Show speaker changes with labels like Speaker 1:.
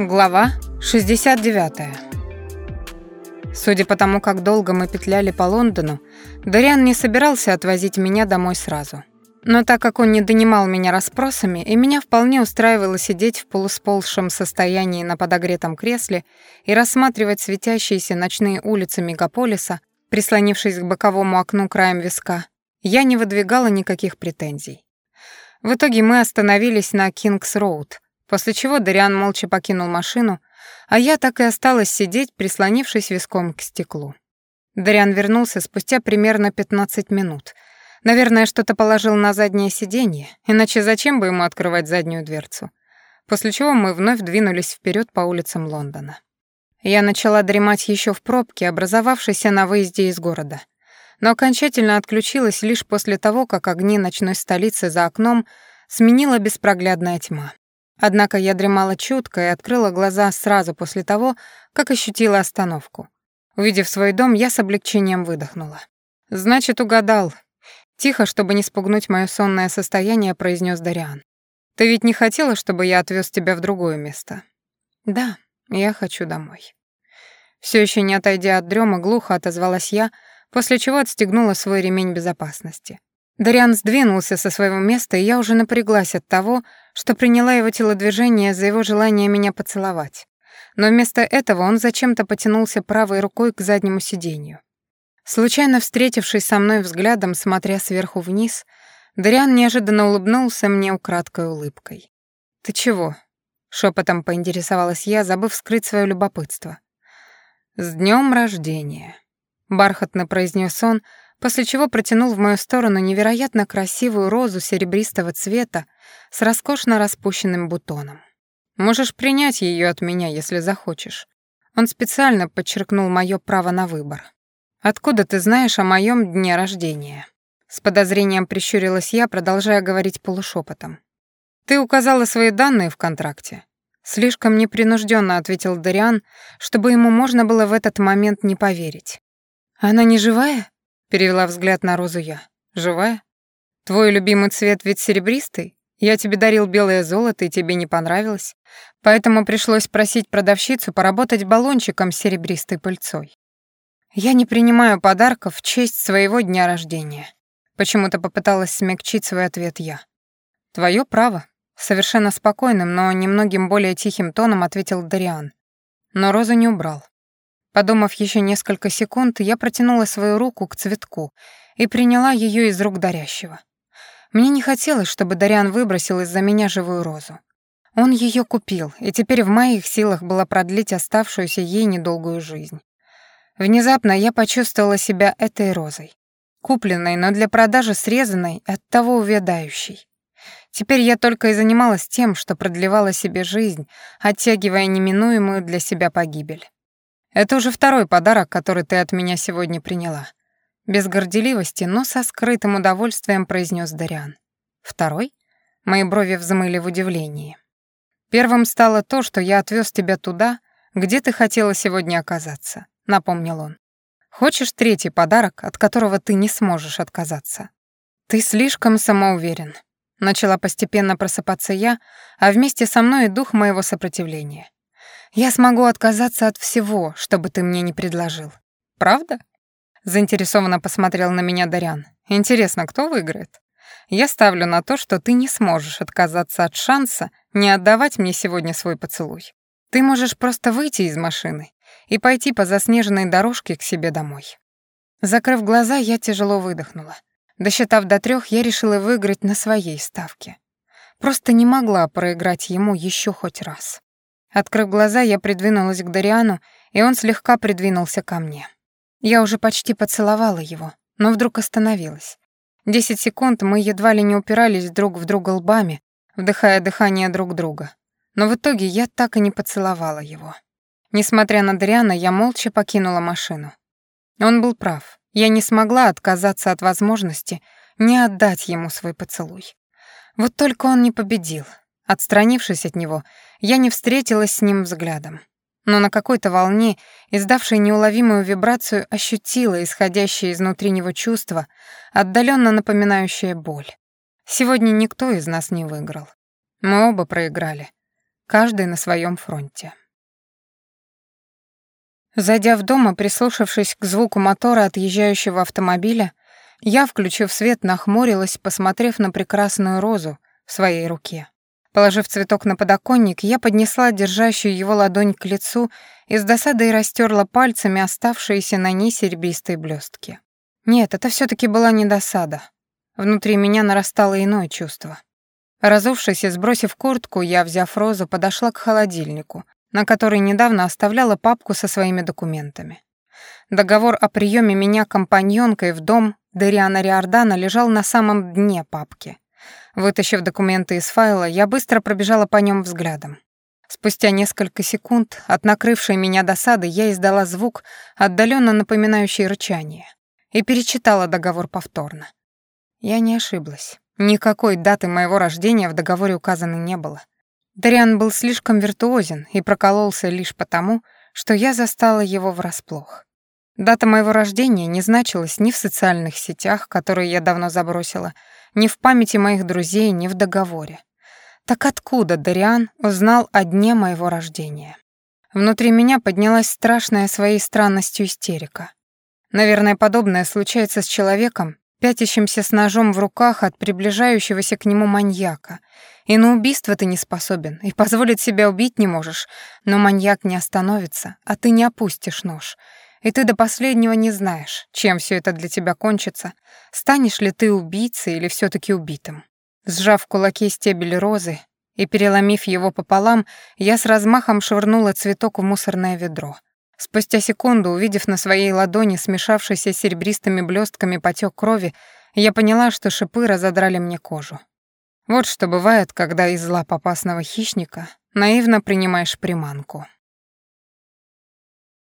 Speaker 1: Глава 69. Судя по тому, как долго мы петляли по Лондону, Дариан не собирался отвозить меня домой сразу. Но так как он не донимал меня расспросами, и меня вполне устраивало сидеть в полусползшем состоянии на подогретом кресле и рассматривать светящиеся ночные улицы мегаполиса, прислонившись к боковому окну краем виска, я не выдвигала никаких претензий. В итоге мы остановились на Кингс-Роуд — После чего Дариан молча покинул машину, а я так и осталась сидеть, прислонившись виском к стеклу. Дариан вернулся спустя примерно 15 минут. Наверное, что-то положил на заднее сиденье, иначе зачем бы ему открывать заднюю дверцу? После чего мы вновь двинулись вперед по улицам Лондона. Я начала дремать еще в пробке, образовавшейся на выезде из города. Но окончательно отключилась лишь после того, как огни ночной столицы за окном сменила беспроглядная тьма. Однако я дремала чутко и открыла глаза сразу после того, как ощутила остановку. Увидев свой дом, я с облегчением выдохнула. «Значит, угадал». Тихо, чтобы не спугнуть моё сонное состояние, произнёс Дариан. «Ты ведь не хотела, чтобы я отвёз тебя в другое место?» «Да, я хочу домой». Всё ещё не отойдя от дрёма, глухо отозвалась я, после чего отстегнула свой ремень безопасности. Дариан сдвинулся со своего места, и я уже напряглась от того, что приняла его телодвижение за его желание меня поцеловать. Но вместо этого он зачем-то потянулся правой рукой к заднему сиденью. Случайно встретившись со мной взглядом, смотря сверху вниз, Дариан неожиданно улыбнулся мне украдкой улыбкой. «Ты чего?» — шепотом поинтересовалась я, забыв скрыть свое любопытство. «С днем рождения!» — бархатно произнес он, после чего протянул в мою сторону невероятно красивую розу серебристого цвета с роскошно распущенным бутоном. Можешь принять ее от меня, если захочешь. Он специально подчеркнул мое право на выбор. Откуда ты знаешь о моем дне рождения? С подозрением прищурилась я, продолжая говорить полушепотом. Ты указала свои данные в контракте. Слишком непринужденно ответил Дариан, чтобы ему можно было в этот момент не поверить. Она не живая? Перевела взгляд на розу я. Живая? Твой любимый цвет ведь серебристый? Я тебе дарил белое золото, и тебе не понравилось. Поэтому пришлось просить продавщицу поработать баллончиком с серебристой пыльцой. Я не принимаю подарков в честь своего дня рождения. Почему-то попыталась смягчить свой ответ я. Твое право. Совершенно спокойным, но немногим более тихим тоном ответил Дариан. Но розу не убрал. Подумав еще несколько секунд, я протянула свою руку к цветку и приняла ее из рук дарящего. Мне не хотелось, чтобы Дариан выбросил из-за меня живую розу. Он ее купил, и теперь в моих силах было продлить оставшуюся ей недолгую жизнь. Внезапно я почувствовала себя этой розой. Купленной, но для продажи срезанной, оттого увядающей. Теперь я только и занималась тем, что продлевала себе жизнь, оттягивая неминуемую для себя погибель. Это уже второй подарок, который ты от меня сегодня приняла. Без горделивости, но со скрытым удовольствием произнес Дариан. Второй? Мои брови взмыли в удивлении. Первым стало то, что я отвез тебя туда, где ты хотела сегодня оказаться, напомнил он. Хочешь третий подарок, от которого ты не сможешь отказаться? Ты слишком самоуверен. Начала постепенно просыпаться я, а вместе со мной и дух моего сопротивления. Я смогу отказаться от всего, что бы ты мне не предложил. Правда? Заинтересованно посмотрел на меня Дарян. Интересно, кто выиграет? Я ставлю на то, что ты не сможешь отказаться от шанса не отдавать мне сегодня свой поцелуй. Ты можешь просто выйти из машины и пойти по заснеженной дорожке к себе домой. Закрыв глаза, я тяжело выдохнула. Досчитав до трех, я решила выиграть на своей ставке. Просто не могла проиграть ему еще хоть раз. Открыв глаза, я придвинулась к Дариану, и он слегка придвинулся ко мне. Я уже почти поцеловала его, но вдруг остановилась. Десять секунд мы едва ли не упирались друг в друга лбами, вдыхая дыхание друг друга. Но в итоге я так и не поцеловала его. Несмотря на Дариана, я молча покинула машину. Он был прав. Я не смогла отказаться от возможности не отдать ему свой поцелуй. Вот только он не победил, Отстранившись от него, я не встретилась с ним взглядом. Но на какой-то волне, издавшей неуловимую вибрацию, ощутила исходящее изнутри него чувство, отдаленно напоминающее боль. Сегодня никто из нас не выиграл. Мы оба проиграли. каждый на своем фронте. Зайдя в дом и прислушавшись к звуку мотора отъезжающего автомобиля, я, включив свет, нахмурилась, посмотрев на прекрасную розу в своей руке. Положив цветок на подоконник, я поднесла держащую его ладонь к лицу и с досадой растерла пальцами оставшиеся на ней серебристые блестки. Нет, это все таки была не досада. Внутри меня нарастало иное чувство. Разувшись и сбросив куртку, я, взяв розу, подошла к холодильнику, на который недавно оставляла папку со своими документами. Договор о приеме меня компаньонкой в дом Дериана Риордана лежал на самом дне папки. Вытащив документы из файла, я быстро пробежала по нем взглядом. Спустя несколько секунд от накрывшей меня досады я издала звук, отдаленно напоминающий рычание, и перечитала договор повторно. Я не ошиблась. Никакой даты моего рождения в договоре указано не было. Дариан был слишком виртуозен и прокололся лишь потому, что я застала его врасплох. Дата моего рождения не значилась ни в социальных сетях, которые я давно забросила, ни в памяти моих друзей, ни в договоре. Так откуда Дариан узнал о дне моего рождения? Внутри меня поднялась страшная своей странностью истерика. Наверное, подобное случается с человеком, пятящимся с ножом в руках от приближающегося к нему маньяка. И на убийство ты не способен, и позволить себя убить не можешь, но маньяк не остановится, а ты не опустишь нож — и ты до последнего не знаешь, чем все это для тебя кончится, станешь ли ты убийцей или все таки убитым. Сжав в кулаке стебель розы и переломив его пополам, я с размахом швырнула цветок в мусорное ведро. Спустя секунду, увидев на своей ладони смешавшийся серебристыми блестками потек крови, я поняла, что шипы разодрали мне кожу. Вот что бывает, когда из лап опасного хищника наивно принимаешь приманку.